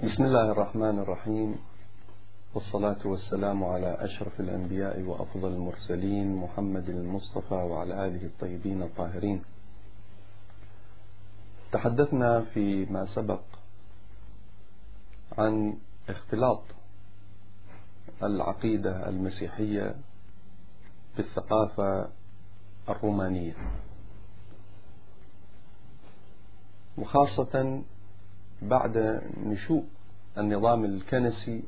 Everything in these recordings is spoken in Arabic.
بسم الله الرحمن الرحيم. والصلاة والسلام على أشرف الأنبياء وأفضل المرسلين محمد المصطفى وعلى آله الطيبين الطاهرين. تحدثنا فيما سبق عن اختلاط العقيدة المسيحية بالثقافة الرومانية وخاصة بعد نشوء النظام الكنسي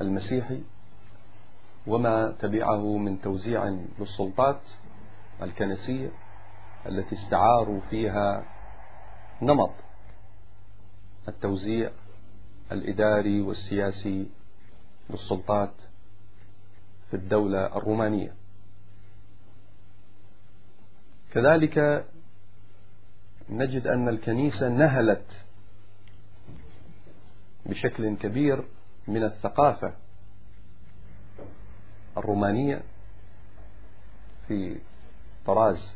المسيحي وما تبعه من توزيع للسلطات الكنسية التي استعاروا فيها نمط التوزيع الإداري والسياسي للسلطات في الدولة الرومانية. كذلك نجد أن الكنيسة نهلت بشكل كبير من الثقافة الرومانية في طراز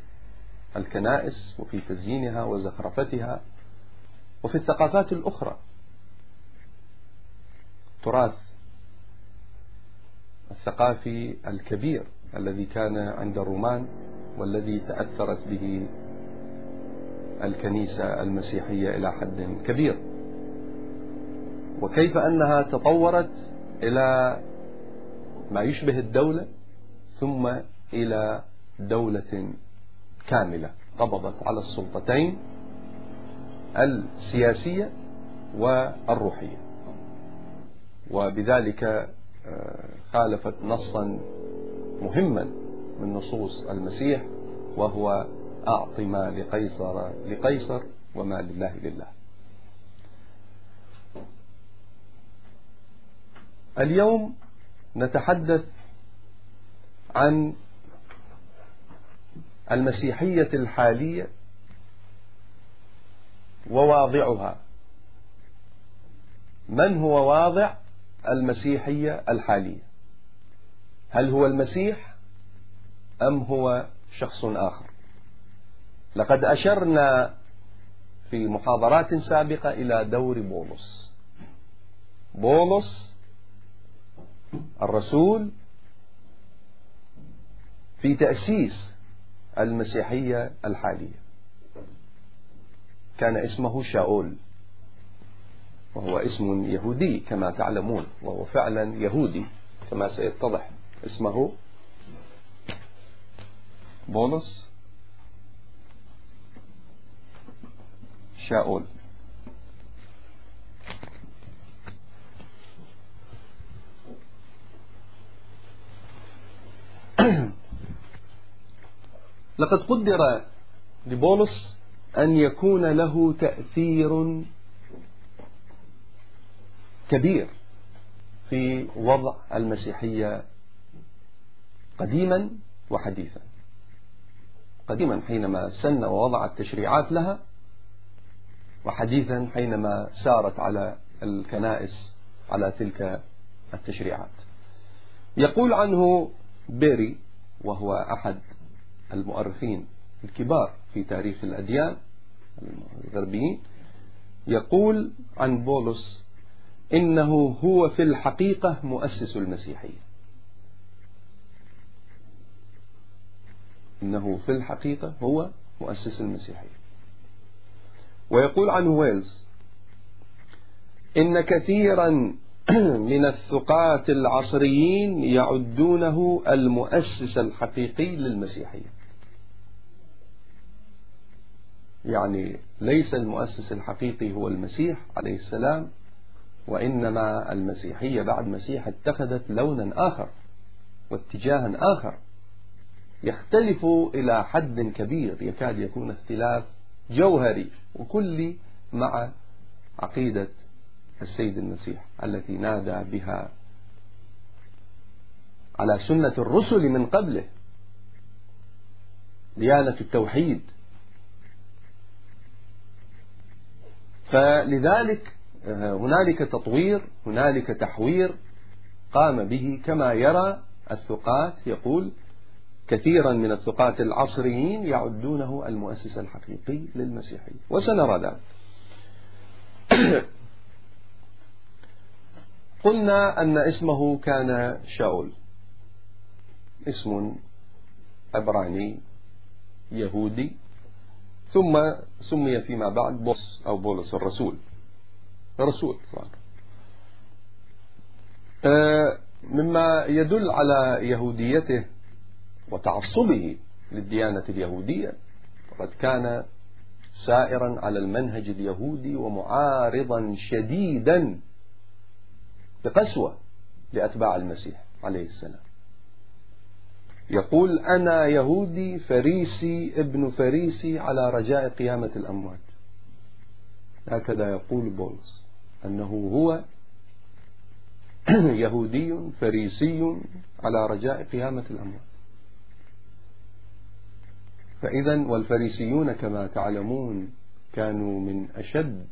الكنائس وفي تزيينها وزخرفتها وفي الثقافات الأخرى. تراث الثقافي الكبير الذي كان عند الرومان والذي تأثرت به الكنيسة المسيحية إلى حد كبير. وكيف أنها تطورت إلى ما يشبه الدولة ثم إلى دولة كاملة قبضت على السلطتين السياسية والروحية. وبذلك آه، خالفت نصا مهما من نصوص المسيح وهو أعط ما لقيصر لقيصر وما لله لله. اليوم نتحدث عن المسيحية الحالية وواضعها. من هو واضع المسيحية الحالية؟ هل هو المسيح أم هو شخص آخر؟ لقد أشرنا في محاضرات سابقة إلى دور بولس. بولس الرسول في تأسيس المسيحية الحالية. كان اسمه شاول وهو اسم يهودي كما تعلمون وهو فعلا يهودي كما سيتضح اسمه بولس. شاول لقد قدر لبولس أن يكون له تأثير كبير في وضع المسيحية قديما وحديثا. قديما حينما سن ووضع التشريعات لها وحديثا حينما سارت على الكنائس على تلك التشريعات. يقول عنه بيري وهو أحد المؤرخين الكبار في تاريخ الأديان الغربيين يقول عن بولس إنه هو في الحقيقة مؤسس المسيحية. إنه في الحقيقة هو مؤسس المسيحية. ويقول عنه ويلز إن كثيرا من الثقات العصريين يعدونه المؤسس الحقيقي للمسيحية. يعني ليس المؤسس الحقيقي هو المسيح عليه السلام وإنما المسيحية بعد مسيح اتخذت لونا آخر واتجاها آخر يختلف إلى حد كبير يكاد يكون اختلاف جوهري وكلي مع عقيدة السيد المسيح التي نادى بها على سنة الرسل من قبله. ديانة التوحيد. فلذلك آه، هنالك تطوير هنالك تحوير قام به كما يرى الثقات يقول كثيرا من الثقات العصريين يعدونه المؤسس الحقيقي للمسيحية. وسنرى ذلك. قلنا أن اسمه كان شاول. اسم عبراني يهودي. ثم سمي فيما بعد بولس أو بولس الرسول. رسول آه، مما يدل على يهوديته وتعصبه للديانة اليهودية فقد كان سائرا على المنهج اليهودي ومعارضا شديدا بقسوة لأتباع المسيح عليه السلام. يقول أنا يهودي فريسي ابن فريسي على رجاء قيامة الأموات. هكذا يقول بولس أنه هو يهودي فريسي على رجاء قيامة الأموات. فإذا والفريسيون كما تعلمون كانوا من أشد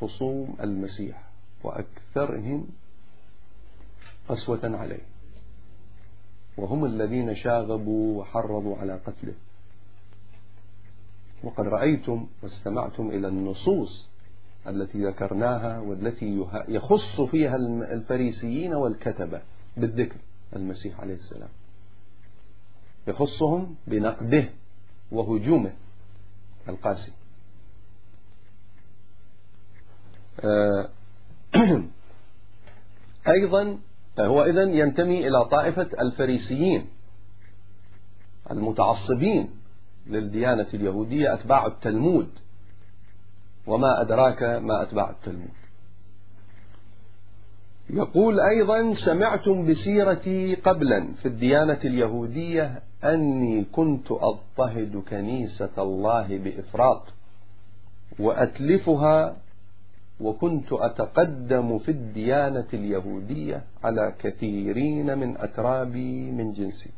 خصوم المسيح وأكثرهم قسوة عليه. وهم الذين شاغبوا وحرضوا على قتله. وقد رأيتم واستمعتم إلى النصوص التي ذكرناها والتي يخص فيها الفريسيين والكتبة بالذكر المسيح عليه السلام. يخصهم بنقده. وهجومه القاسي. آه، أيضا فهو إذا ينتمي إلى طائفة الفريسيين المتعصبين للديانة اليهودية أتباع التلمود. وما أدراك ما أتباع التلمود؟ يقول أيضا سمعتم بسيرتي قبلا في الديانة اليهودية أني كنت أضطهد كنيسة الله بإفراط وأتلفها وكنت أتقدم في الديانة اليهودية على كثيرين من أترابي من جنسي.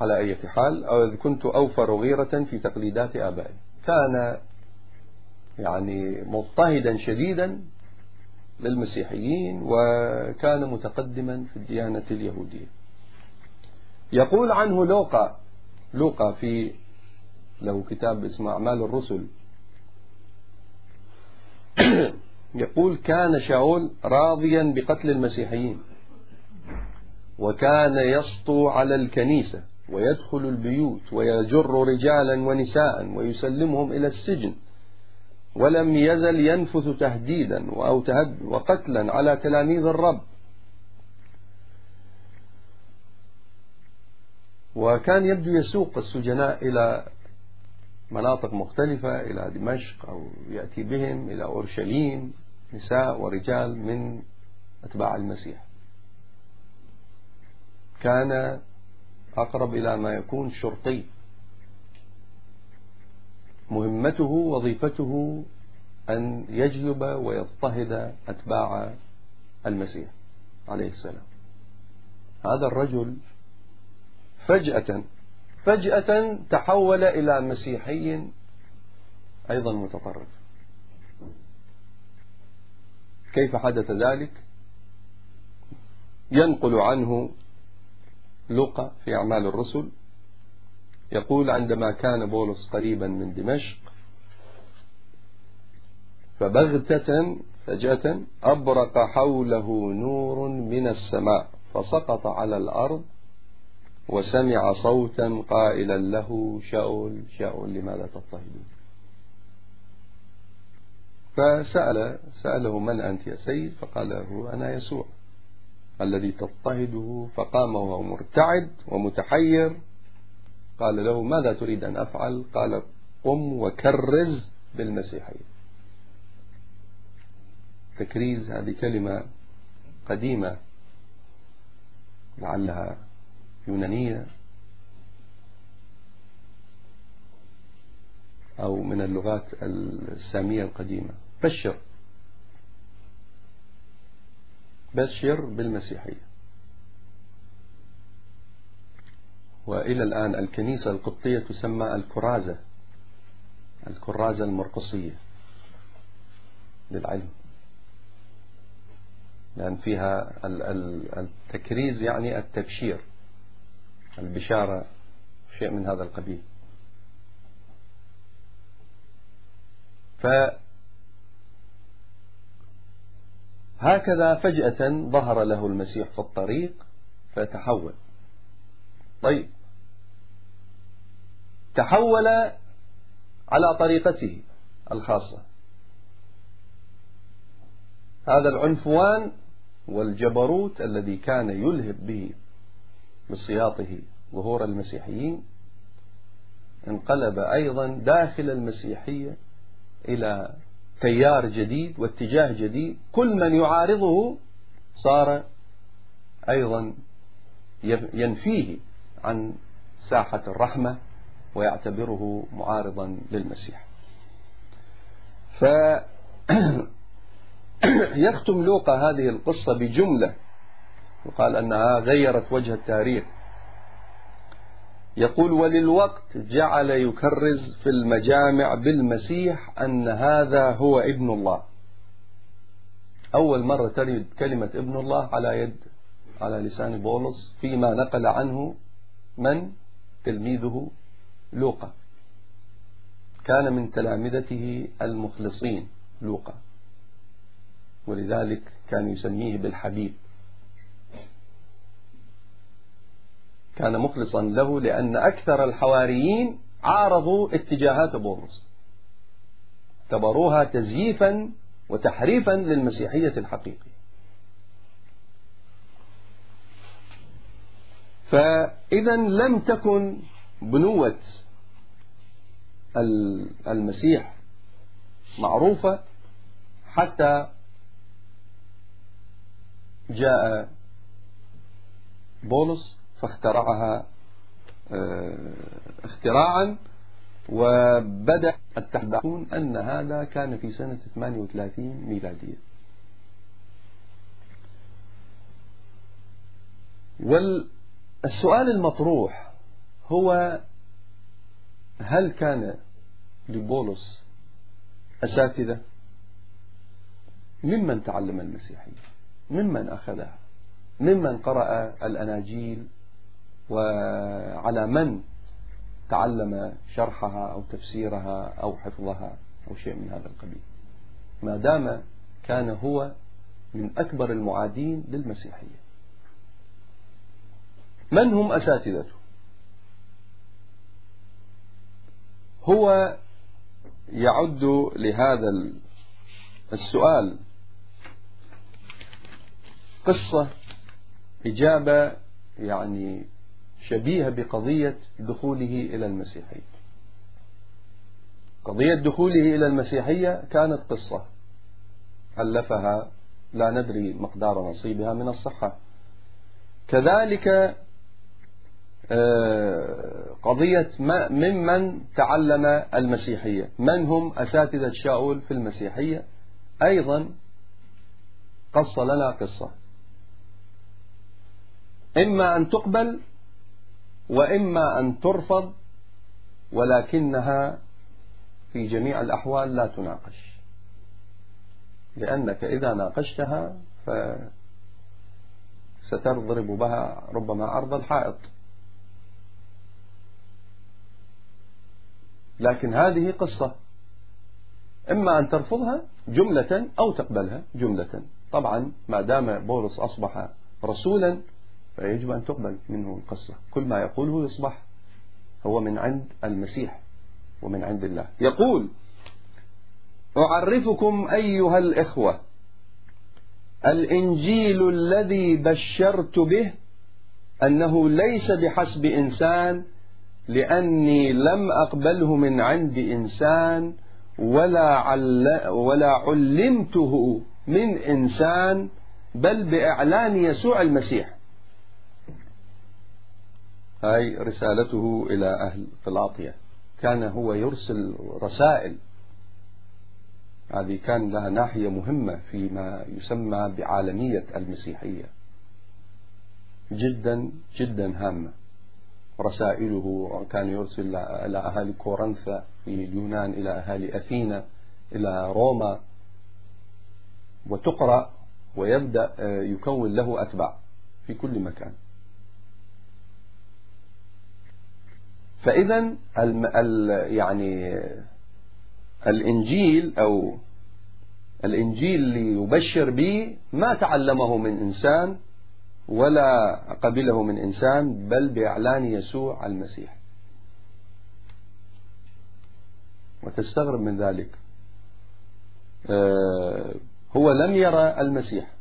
على أي حال كنت أوفر غيرة في تقليدات آبائي. كان يعني مضطهدا شديدا للمسيحيين وكان متقدما في الديانة اليهودية. يقول عنه لوقا لوقا في له كتاب اسمه أعمال الرسل. يقول كان شاول راضيا بقتل المسيحيين وكان يسطو على الكنيسة ويدخل البيوت ويجر رجالا ونساء ويسلمهم إلى السجن. ولم يزل ينفث تهديدا أو تهد وقتلا على تلاميذ الرب. وكان يبدو يسوق السجناء إلى مناطق مختلفة إلى دمشق أو يأتي بهم إلى أورشليم نساء ورجال من أتباع المسيح. كان أقرب إلى ما يكون شرطي مهمته وظيفته أن يجلب ويضطهد أتباع المسيح عليه السلام. هذا الرجل فجأة فجأة تحول إلى مسيحي أيضا متطرف. كيف حدث ذلك؟ ينقل عنه لوقا في أعمال الرسل يقول عندما كان بولس قريبا من دمشق فبغتة فجأة أبرق حوله نور من السماء فسقط على الأرض وسمع صوتا قائلا له شاول شاول لماذا تضطهدون؟ فسأل سأله من أنت يا سيد؟ فقال له أنا يسوع الذي تضطهده. فقام وهو مرتعد ومتحير قال له ماذا تريد أن أفعل؟ قال قم وكرز بالمسيحية. تكريز هذه كلمة قديمة لعلها يونانية أو من اللغات السامية القديمة. بشر. بشر بالمسيحية. وإلى الآن الكنيسة القبطية تسمى الكرازة الكرازة المرقصية للعلم. لأن فيها التكريز يعني التبشير البشارة شيء من هذا القبيل. هكذا فجأة ظهر له المسيح في الطريق فتحول. طيب. تحول على طريقته الخاصة. هذا العنفوان والجبروت الذي كان يلهب به بسياطه ظهور المسيحيين انقلب أيضا داخل المسيحية إلى تيار جديد واتجاه جديد. كل من يعارضه صار أيضا ينفيه. عن ساحة الرحمة ويعتبره معارضا للمسيح. ف يختم لوقا هذه القصة بجملة. يقال أنها غيرت وجه التاريخ. يقول وللوقت جعل يكرز في المجامع بالمسيح أن هذا هو ابن الله. أول مرة ترد كلمة ابن الله على يد على لسان بولس فيما نقل عنه من تلميذه لوقا. كان من تلامذته المخلصين لوقا. ولذلك كان يسميه بالحبيب. كان مخلصا له لأن أكثر الحواريين عارضوا اتجاهات بولس اعتبروها تزييفا وتحريفا للمسيحية الحقيقية. فإذا لم تكن بنوة المسيح معروفة حتى جاء بولس فاخترعها آه، اختراعا وبدأ التحدثون أن هذا كان في سنة 38 ميلادية. والسؤال المطروح هو هل كان لبولس أساتذة؟ ممن تعلم المسيحية ممن أخذها ممن قرأ الأناجيل وعلى من تعلم شرحها أو تفسيرها أو حفظها أو شيء من هذا القبيل. ما دام كان هو من أكبر المعادين للمسيحية. من هم أساتذته؟ هو يعد لهذا السؤال قصة إجابة يعني شبيهة بقضية دخوله إلى المسيحية. قضية دخوله إلى المسيحية كانت قصة ألفها لا ندري مقدار نصيبها من الصحة. كذلك قضية ممن تعلم المسيحية. من هم أساتذة شاول في المسيحية؟ أيضا قص لنا قصة. إما أن تقبل وإما أن ترفض ولكنها في جميع الأحوال لا تناقش. لأنك إذا ناقشتها ستضرب بها ربما عرض الحائط. لكن هذه قصة. إما أن ترفضها جملة أو تقبلها جملة. طبعا ما دام بولس أصبح رسولا فيجب أن تقبل منه القصة. كل ما يقوله يصبح هو من عند المسيح ومن عند الله. يقول أعرفكم أيها الإخوة الإنجيل الذي بشرت به أنه ليس بحسب إنسان لأني لم أقبله من عند إنسان ولا, عل ولا علمته من إنسان بل بإعلان يسوع المسيح. هاي رسالته إلى أهل قلاطية كان هو يرسل رسائل. هذه كان لها ناحية مهمة فيما يسمى بعالمية المسيحية. جدا جدا هامة. رسائله كان يرسل إلى أهالي كورنثا في اليونان إلى أهالي أثينا إلى روما وتقرأ ويبدأ يكون له أتباع في كل مكان. فإذا يعني الإنجيل أو الإنجيل اللي يبشر به ما تعلمه من إنسان ولا قبله من إنسان بل بإعلان يسوع المسيح. وتستغرب من ذلك. آه، هو لم يرى المسيح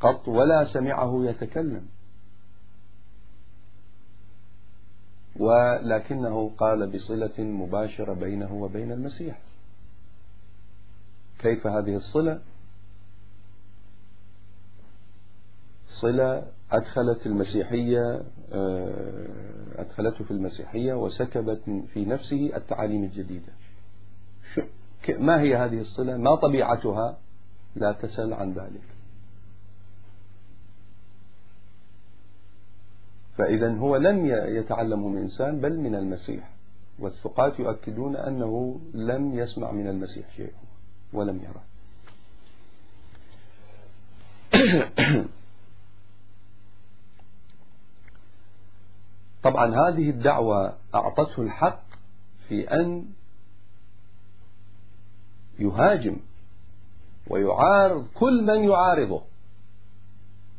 قط ولا سمعه يتكلم. ولكنه قال بصلة مباشرة بينه وبين المسيح. كيف هذه الصلة؟ صلة أدخلت المسيحية آه، أدخلته في المسيحية وسكبت في نفسه التعاليم الجديدة. ما هي هذه الصلة؟ ما طبيعتها؟ لا تسأل عن ذلك. فإذا هو لم يتعلمه من إنسان بل من المسيح. والثقات يؤكدون أنه لم يسمع من المسيح شيء ولم يره. طبعا هذه الدعوة أعطته الحق في أن يهاجم ويعارض كل من يعارضه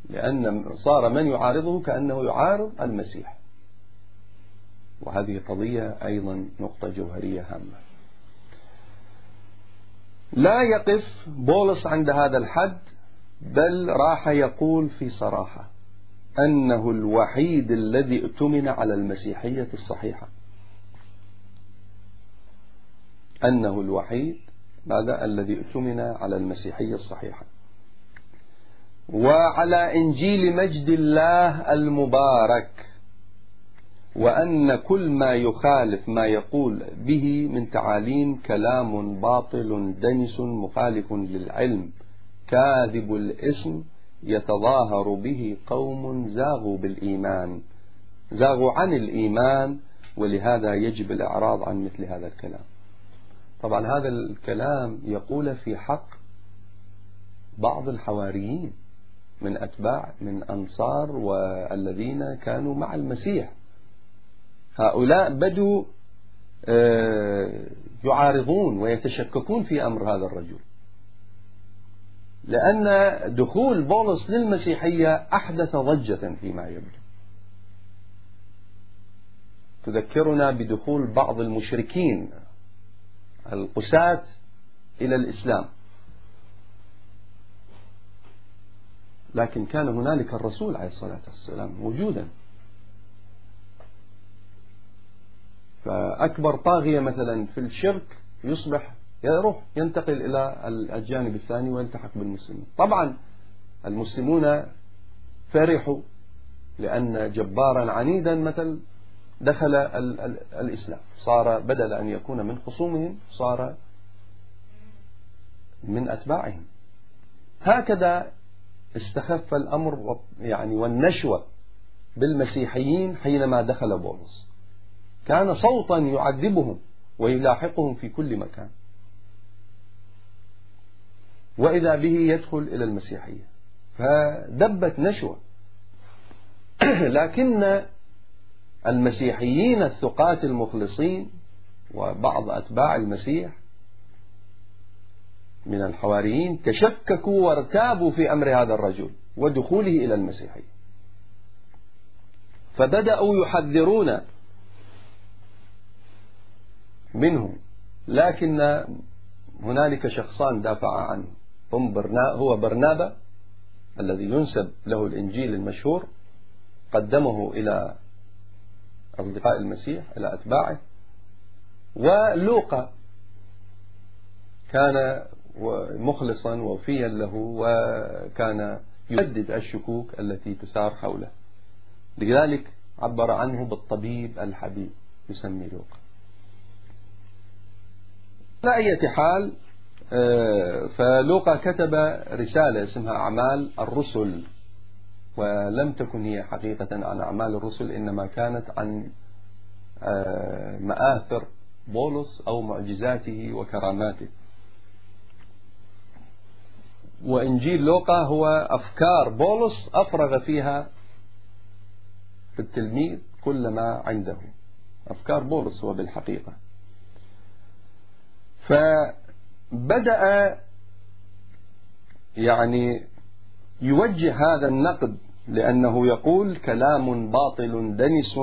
لأن صار من يعارضه كأنه يعارض المسيح. وهذه قضية أيضا نقطة جوهرية هامة. لا يقف بولس عند هذا الحد بل راح يقول في صراحة أنه الوحيد الذي اؤتمن على المسيحية الصحيحة. أنه الوحيد هذا الذي اؤتمن على المسيحية الصحيحة. وعلى إنجيل مجد الله المبارك وأن كل ما يخالف ما يقول به من تعاليم كلام باطل دنس مخالف للعلم كاذب الاسم يتظاهر به قوم زاغوا بالإيمان. زاغوا عن الإيمان ولهذا يجب الإعراض عن مثل هذا الكلام. طبعا هذا الكلام يقول في حق بعض الحواريين من أتباع من أنصار والذين كانوا مع المسيح. هؤلاء بدوا آه، يعارضون ويتشككون في أمر هذا الرجل. لأن دخول بولس للمسيحية أحدث ضجة فيما يبدو. تذكرنا بدخول بعض المشركين القساة إلى الإسلام. لكن كان هنالك الرسول عليه الصلاة والسلام موجودا. فأكبر طاغية مثلا في الشرك يصبح يروح ينتقل إلى الجانب الثاني ويلتحق بالمسلمين. طبعا المسلمون فرحوا لأن جبارا عنيدا مثل دخل الإسلام. صار بدل أن يكون من خصومهم صار من أتباعهم. هكذا استخف الأمر يعني والنشوة بالمسيحيين حينما دخل بولس. كان صوتا يعذبهم ويلاحقهم في كل مكان. وإذا به يدخل إلى المسيحية. فدبت نشوة. لكن المسيحيين الثقات المخلصين وبعض أتباع المسيح من الحواريين تشككوا وارتابوا في أمر هذا الرجل ودخوله إلى المسيحية. فبدأوا يحذرون منه لكن هنالك شخصان دافعا عنه. هم برنا هو برنابا الذي ينسب له الإنجيل المشهور قدمه إلى أصدقاء المسيح إلى أتباعه ولوقا كان مخلصا وفيا له وكان يجدد الشكوك التي تسار حوله. لذلك عبر عنه بالطبيب الحبيب يسمي لوقا. على أي حال فلوقا كتب رسالة اسمها أعمال الرسل ولم تكن هي حقيقة عن أعمال الرسل إنما كانت عن آه، مآثر بولس أو معجزاته وكراماته. وإنجيل لوقا هو أفكار بولس أفرغ فيها في التلميذ كل ما عنده. أفكار بولس هو بالحقيقة. فبدأ يعني يوجه هذا النقد لأنه يقول كلام باطل دنس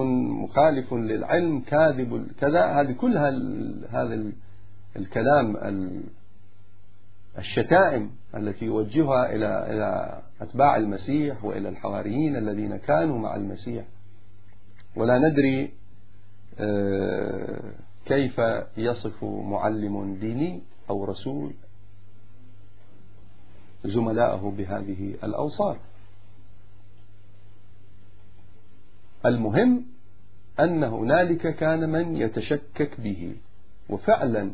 مخالف للعلم كاذب كذا. هذه كلها هذا الكلام الشتائم التي يوجهها إلى إلى أتباع المسيح وإلى الحواريين الذين كانوا مع المسيح. ولا ندري آه، كيف يصف معلم ديني. أو رسول زملائه بهذه الأوصاف المهم أن هنالك كان من يتشكك به وفعلا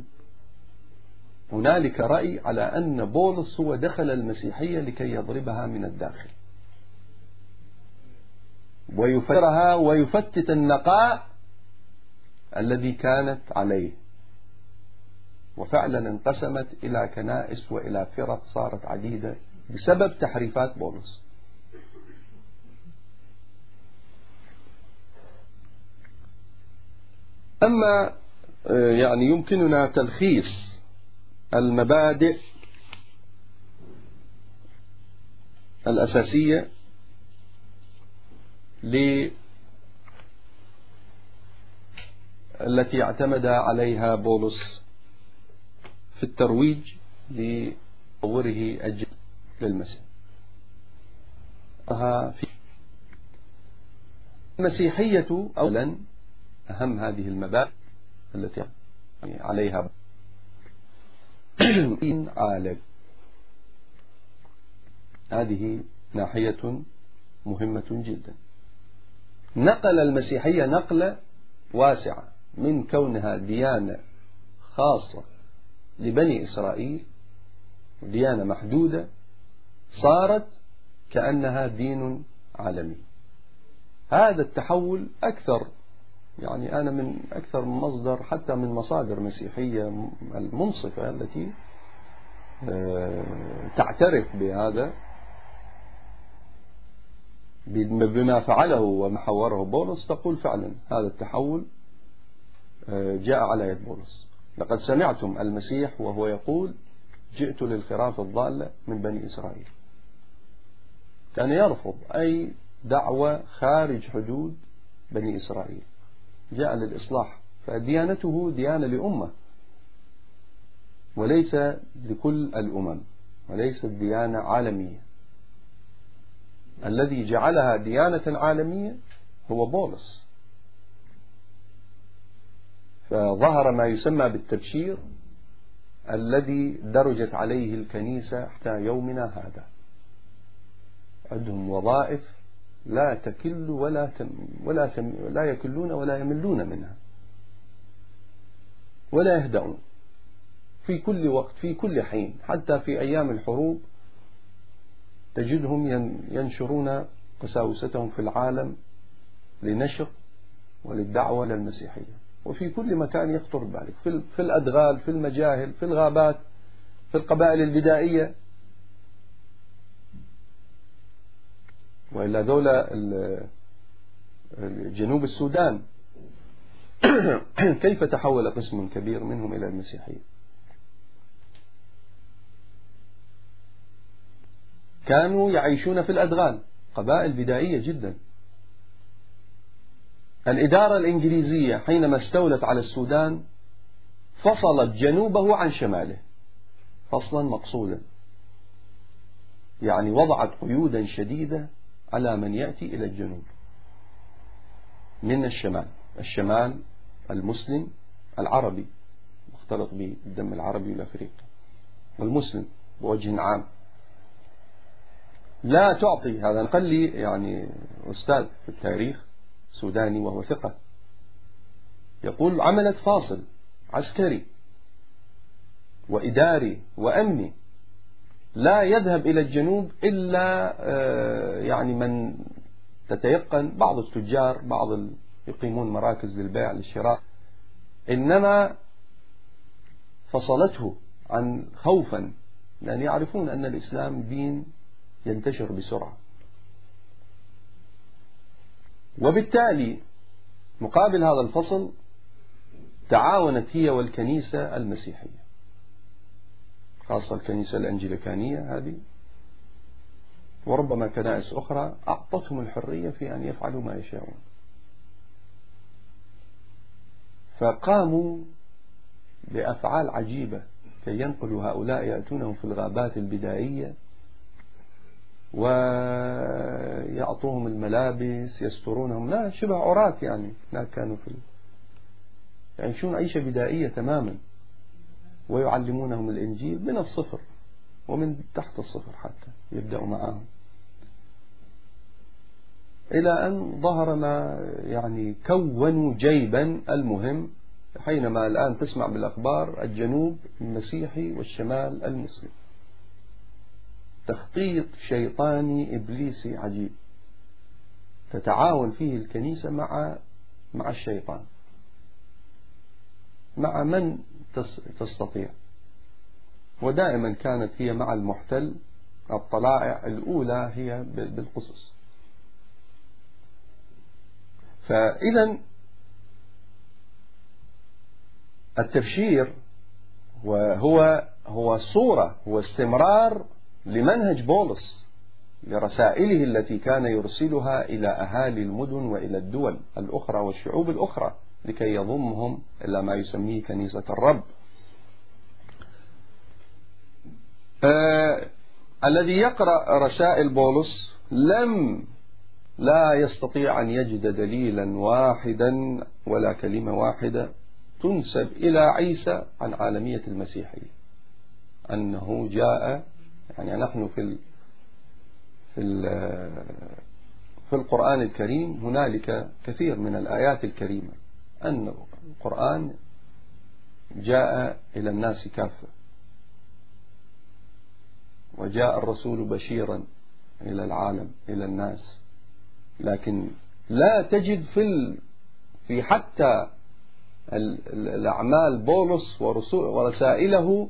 هنالك رأي على أن بولس هو دخل المسيحية لكي يضربها من الداخل. ويفرها ويفتت النقاء الذي كانت عليه. وفعلا انقسمت إلى كنائس وإلى فرق صارت عديدة بسبب تحريفات بولس أما آه، يعني يمكننا تلخيص المبادئ الأساسية التي اعتمد عليها بولس في الترويج لتطوره الجديد للمسيح في المسيحية أولا أهم هذه المبادئ التي عليها عالم هذه ناحية مهمة جدا. نقل المسيحية نقلة واسعة من كونها ديانة خاصة لبني إسرائيل ديانة محدودة صارت كأنها دين عالمي. هذا التحول أكثر يعني أنا من أكثر من مصدر حتى من مصادر مسيحية المنصفة التي آه، تعترف بهذا بما فعله وما حوره بولس تقول فعلا هذا التحول آه، جاء على يد بولس. لقد سمعتم المسيح وهو يقول جئت للخراف الضالة من بني إسرائيل. كان يرفض أي دعوة خارج حدود بني إسرائيل. جاء للإصلاح فديانته ديانة لأمة وليس لكل الأمم وليست ديانة عالمية. الذي جعلها ديانة عالمية هو بولس. فظهر ما يسمى بالتبشير الذي درجت عليه الكنيسة حتى يومنا هذا. عندهم وظائف لا تكل ولا تم ولا تم لا يكلون ولا يملون منها. ولا يهدأون. في كل وقت في كل حين. حتى في أيام الحروب تجدهم ينشرون قساوستهم في العالم لنشر وللدعوة للمسيحية. وفي كل مكان يخطر ببالك في الأدغال في المجاهل في الغابات في القبائل البدائية. وإلا دولة جنوب السودان كيف تحول قسم كبير منهم إلى المسيحية؟ كانوا يعيشون في الأدغال قبائل بدائية جدا. الإدارة الإنجليزية حينما استولت على السودان فصلت جنوبه عن شماله. فصلا مقصودا يعني وضعت قيودا شديدة على من يأتي إلى الجنوب. من الشمال. الشمال المسلم العربي. مختلط بالدم العربي والأفريقي. والمسلم بوجه عام. لا تعطي هذا. قال لي يعني أستاذ في التاريخ سوداني وهو ثقة. يقول عملت فاصل عسكري وإداري وأمني لا يذهب إلى الجنوب إلا آه، يعني من تتيقن بعض التجار بعض يقيمون مراكز للبيع للشراء. إنما فصلته عن خوفا لأن يعرفون أن الإسلام دين ينتشر بسرعة. وبالتالي مقابل هذا الفصل تعاونت هي والكنيسة المسيحية. خاصة الكنيسة الأنجليكانية هذه. وربما كنائس أخرى أعطتهم الحرية في أن يفعلوا ما يشاءون. فقاموا بأفعال عجيبة كي ينقلوا هؤلاء يأتونهم في الغابات البدائية ويعطوهم الملابس يسترونهم. لا شبه عراة يعني. لا كانوا في يعيشون عيشة بدائية تماما. ويعلمونهم الإنجيل من الصفر ومن تحت الصفر حتى يبدأوا معهم إلى أن ظهر ما يعني كونوا جيبا المهم حينما الآن تسمع بالأخبار الجنوب المسيحي والشمال المسلم تخطيط شيطاني إبليسي عجيب. تتعاون فيه الكنيسة مع مع الشيطان. مع من تستطيع. ودائما كانت هي مع المحتل. الطلائع الأولى هي بالقصص. فإذا التبشير وهو هو صورة هو استمرار لمنهج بولس لرسائله التي كان يرسلها إلى أهالي المدن وإلى الدول الأخرى والشعوب الأخرى لكي يضمهم إلى ما يسميه كنيسة الرب. آه الذي يقرأ رسائل بولس لم لا يستطيع أن يجد دليلا واحدا ولا كلمة واحدة تنسب إلى عيسى عن عالمية المسيحية أنه جاء يعني نحن في ال في ال في القرآن الكريم هنالك كثير من الآيات الكريمة أن القرآن جاء إلى الناس كافة. وجاء الرسول بشيرا إلى العالم إلى الناس. لكن لا تجد في في حتى الأعمال بولس ورسائله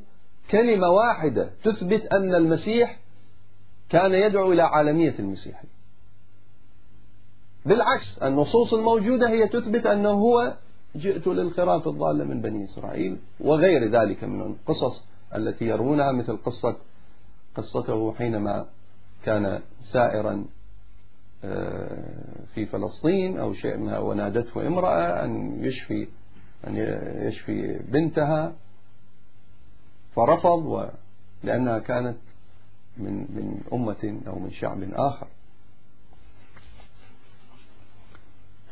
كلمة واحدة تثبت أن المسيح كان يدعو إلى عالمية المسيح. بالعكس النصوص الموجودة هي تثبت أنه هو جئت للخراف الضالة من بني إسرائيل وغير ذلك من القصص التي يرونها مثل قصة قصته حينما كان سائرا آه، في فلسطين أو شيء منها ونادته امرأة أن يشفي أن يشفي بنتها. فرفض و لأنها كانت من من أمة أو من شعب آخر.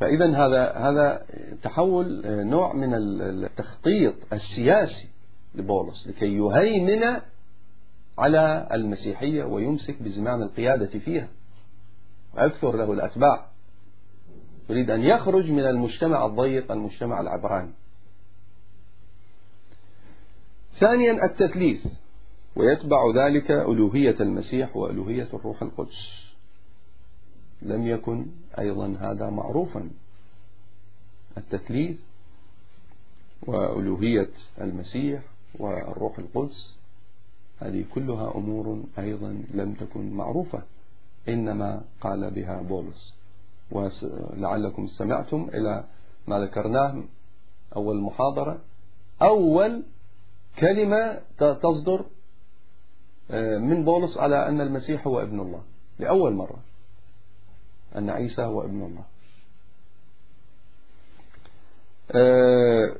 فإذا هذا هذا تحول نوع من التخطيط السياسي لبولس لكي يهيمن على المسيحية ويمسك بزمام القيادة فيها. ويكثر له الأتباع. يريد أن يخرج من المجتمع الضيق المجتمع العبراني. ثانيا التثليث ويتبع ذلك ألوهية المسيح وألوهية الروح القدس. لم يكن أيضا هذا معروفا. التثليث وألوهية المسيح والروح القدس هذه كلها أمور أيضا لم تكن معروفة إنما قال بها بولس. ولعلكم استمعتم إلى ما ذكرناه أول محاضرة أول كلمة تصدر آه، من بولس على أن المسيح هو ابن الله لأول مرة. أن عيسى هو ابن الله. آه،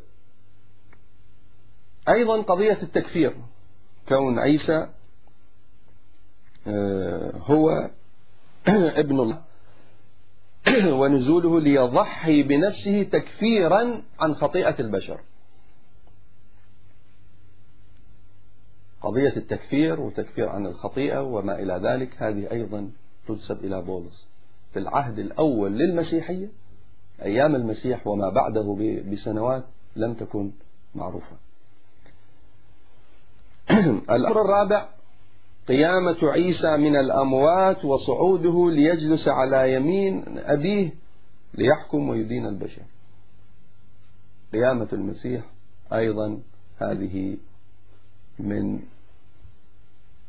أيضا قضية التكفير. كون عيسى آه، هو ابن الله. ونزوله ليضحي بنفسه تكفيرا عن خطيئة البشر. قضية التكفير وتكفير عن الخطيئة وما إلى ذلك هذه أيضا تنسب إلى بولس. في العهد الأول للمسيحية أيام المسيح وما بعده بسنوات لم تكن معروفة. الأمر الرابع قيامة عيسى من الأموات وصعوده ليجلس على يمين أبيه ليحكم ويدين البشر. قيامة المسيح أيضا هذه من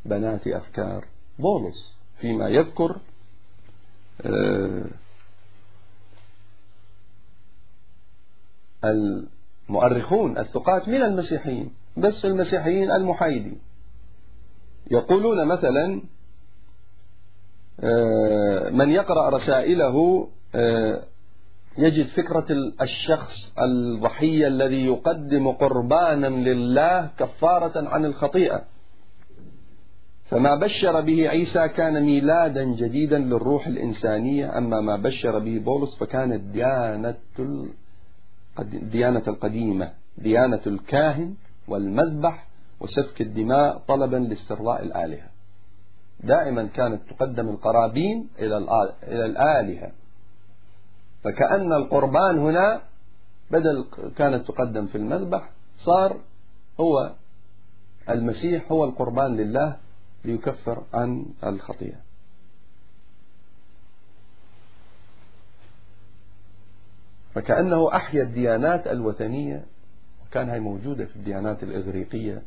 بنات أفكار. بولس فيما يذكر آه، المؤرخون الثقات من المسيحيين بس المسيحيين المحايدين. يقولون مثلا آه، من يقرأ رسائله آه، يجد فكرة الشخص الضحية الذي يقدم قربانا لله كفارة عن الخطيئة. فما بشر به عيسى كان ميلادا جديدا للروح الإنسانية أما ما بشر به بولس فكانت ديانة الديانة القديمة ديانة الكاهن والمذبح وسفك الدماء طلبا لاسترضاء الآلهة. دائما كانت تقدم القرابين إلى الآلهة. فكأن القربان هنا بدل كانت تقدم في المذبح صار هو المسيح هو القربان لله ليكفر عن الخطيئة. فكأنه أحيا الديانات الوثنية وكان هي موجودة في الديانات الإغريقية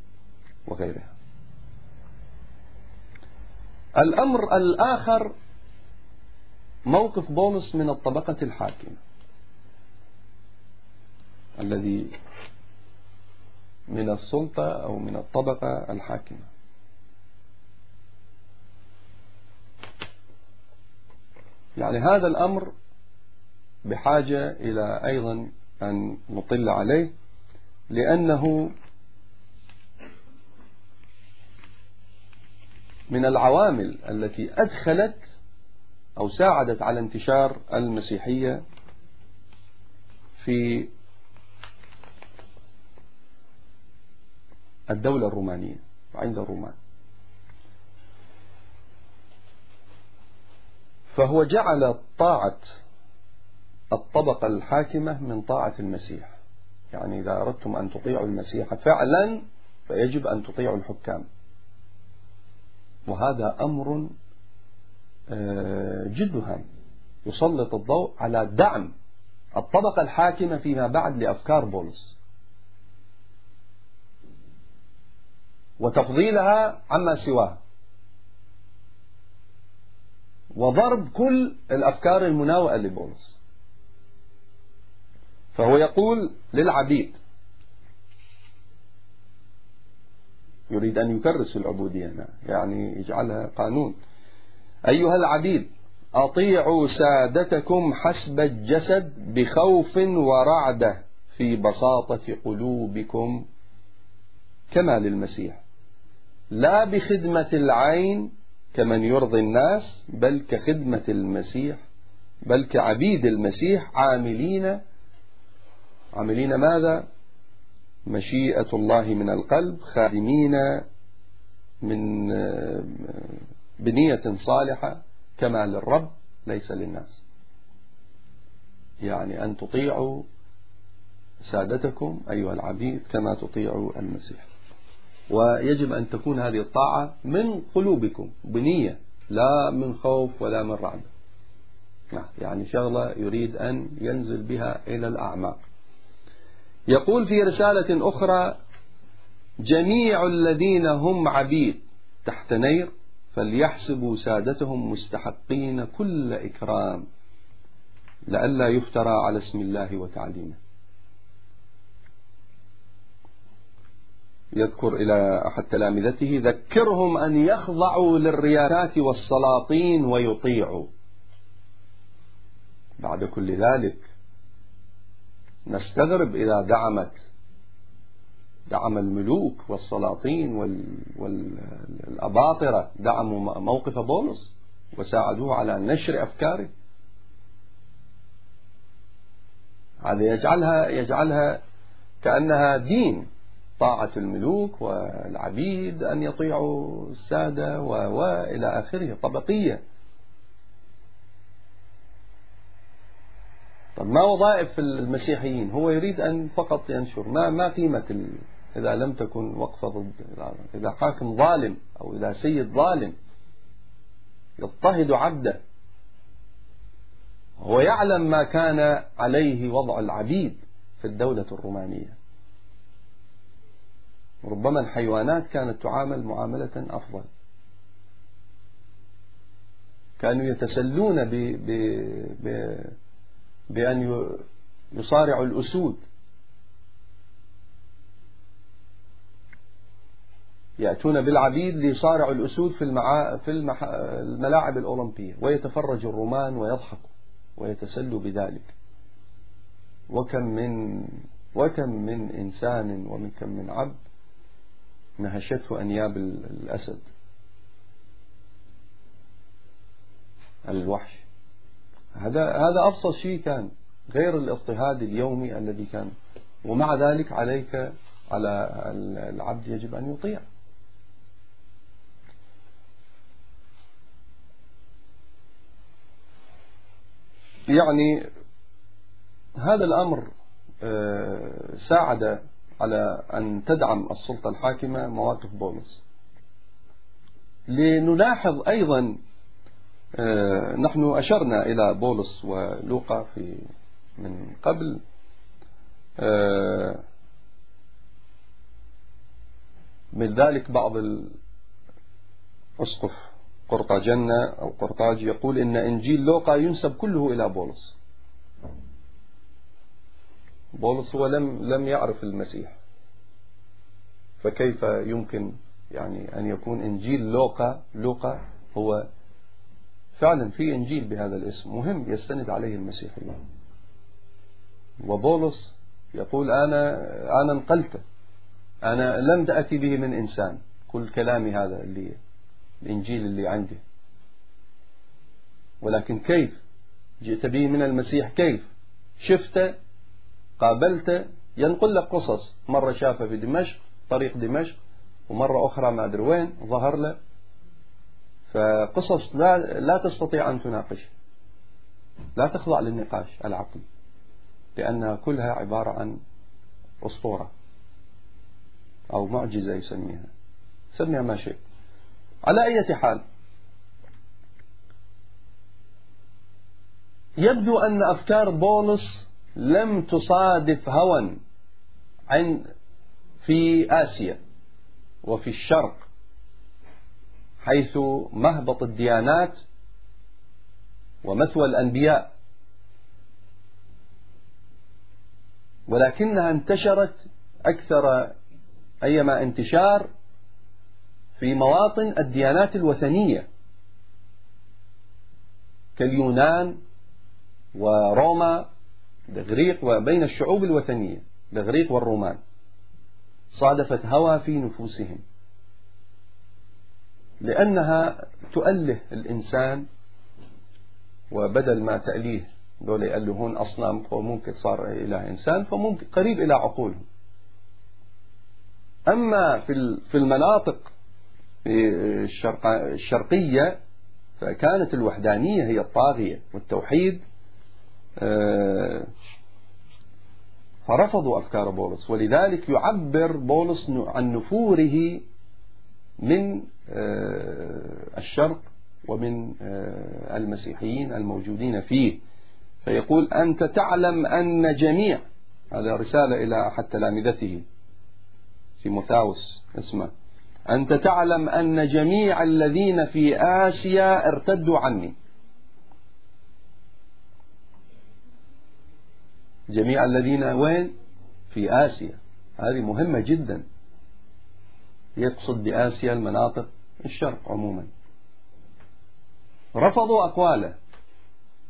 وغيرها. الأمر الآخر موقف بولس من الطبقة الحاكمة الذي من السلطة أو من الطبقة الحاكمة. يعني هذا الأمر بحاجة إلى أيضا أن نطل عليه لأنه من العوامل التي أدخلت أو ساعدت على انتشار المسيحية في الدولة الرومانية عند الرومان. فهو جعل طاعة الطبقة الحاكمة من طاعة المسيح. يعني إذا أردتم أن تطيعوا المسيح فعلا فيجب أن تطيعوا الحكام. وهذا أمر آه، جد هام. يسلط الضوء على دعم الطبقة الحاكمة فيما بعد لأفكار بولس. وتفضيلها عما سواها وضرب كل الأفكار المناوئة لبولس فهو يقول للعبيد يريد أن يكرس العبودية هنا يعني يجعلها قانون. أيها العبيد أطيعوا سادتكم حسب الجسد بخوف ورعدة في بساطة قلوبكم كما للمسيح. لا بخدمة العين كمن يرضي الناس بل كخدمة المسيح بل كعبيد المسيح عاملين عاملين ماذا؟ مشيئة الله من القلب خادمين من بنية صالحة كما للرب ليس للناس. يعني أن تطيعوا سادتكم أيها العبيد كما تطيعوا المسيح. ويجب أن تكون هذه الطاعة من قلوبكم بنية لا من خوف ولا من رعب. نعم، يعني شغلة يريد أن ينزل بها إلى الأعماق. يقول في رسالة أخرى جميع الذين هم عبيد تحت نير فليحسبوا سادتهم مستحقين كل إكرام لئلا يفترى على اسم الله وتعليمه. يذكر إلى أحد تلامذته ذكرهم أن يخضعوا للرياسات والسلاطين ويطيعوا. بعد كل ذلك نستغرب إذا دعمت دعم الملوك والسلاطين والأباطرة دعموا موقف بولس وساعدوه على نشر أفكاره. هذا يجعلها يجعلها كأنها دين. طاعة الملوك والعبيد أن يطيعوا السادة وإلى آخره طبقية. طب ما وظائف المسيحيين؟ هو يريد أن فقط ينشر. ما ما قيمة إذا لم تكن وقفة ضد إذا حاكم ظالم أو إذا سيد ظالم يضطهد عبده. هو يعلم ما كان عليه وضع العبيد في الدولة الرومانية. ربما الحيوانات كانت تعامل معاملة أفضل. كانوا يتسلون ب ب ب بأن يصارعوا الأسود. يأتون بالعبيد ليصارعوا الأسود في, المعا... في المح... الملاعب الأولمبية ويتفرج الرومان ويضحكوا ويتسلوا بذلك. وكم من وكم من إنسان ومن كم من عبد نهشته أنياب الأسد. الوحش. هذا هذا أبسط شيء كان غير الاضطهاد اليومي الذي كان. ومع ذلك عليك على العبد يجب أن يطيع. يعني هذا الأمر آه، ساعد على أن تدعم السلطة الحاكمة مواقف بولس لنلاحظ أيضا آه، نحن أشرنا إلى بولس ولوقا في من قبل. آه، من ذلك بعض الأسقف قرطاجنة أو قرطاج يقول إن إنجيل لوقا ينسب كله إلى بولس بولس هو لم لم يعرف المسيح. فكيف يمكن يعني أن يكون إنجيل لوقا لوقا هو فعلا في إنجيل بهذا الاسم. مهم يستند عليه المسيحيون وبولس يقول أنا أنا انقلته أنا لم تأتي به من إنسان. كل كلامي هذا اللي الإنجيل اللي عندي. ولكن كيف؟ جئت به من المسيح كيف؟ شفته قابلته ينقل لك قصص. مرة شافه في دمشق طريق دمشق ومرة أخرى ما أدري وين ظهر له. فقصص لا, لا تستطيع أن تناقش. لا تخضع للنقاش العقلي لأنها كلها عبارة عن أسطورة أو معجزة يسميها. سميها ما شئت. على أي حال يبدو أن أفكار بولس لم تصادف هوى عن في آسيا وفي الشرق حيث مهبط الديانات ومثوى الأنبياء. ولكنها انتشرت أكثر أيما انتشار في مواطن الديانات الوثنية كاليونان وروما الإغريق وبين الشعوب الوثنية الإغريق والرومان. صادفت هوى في نفوسهم. لأنها تؤله الإنسان وبدل ما تأليه دول يألهون أصنام وممكن صار إله إنسان فممكن قريب إلى عقولهم. أما في المناطق الشرقية فكانت الوحدانية هي الطاغية والتوحيد فرفضوا أفكار بولس ولذلك يعبر بولس عن نفوره من آه، الشرق ومن آه، المسيحيين الموجودين فيه. فيقول أنت تعلم أن جميع هذا رسالة إلى أحد تلامذته تيموثاوس اسمه أنت تعلم أن جميع الذين في آسيا ارتدوا عني. جميع الذين وين؟ في آسيا. هذه مهمة جدا. يقصد بآسيا المناطق الشرق عموما. رفضوا أقواله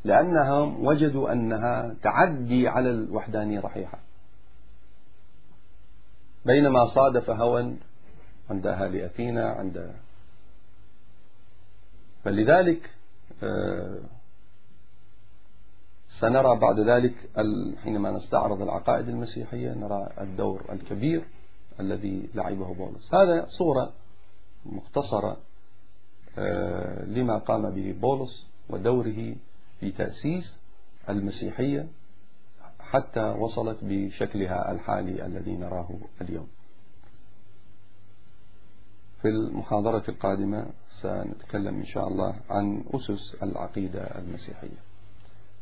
لأنهم وجدوا أنها تعدي على الوحدانية رحيحة بينما صادف هوى عند أهالي أثينا عند فلذلك آه، سنرى بعد ذلك حينما نستعرض العقائد المسيحية نرى الدور الكبير الذي لعبه بولس. هذا صورة مختصرة آه، لما قام به بولس ودوره في تأسيس المسيحية حتى وصلت بشكلها الحالي الذي نراه اليوم. في المحاضرة القادمة سنتكلم إن شاء الله عن أسس العقيدة المسيحية.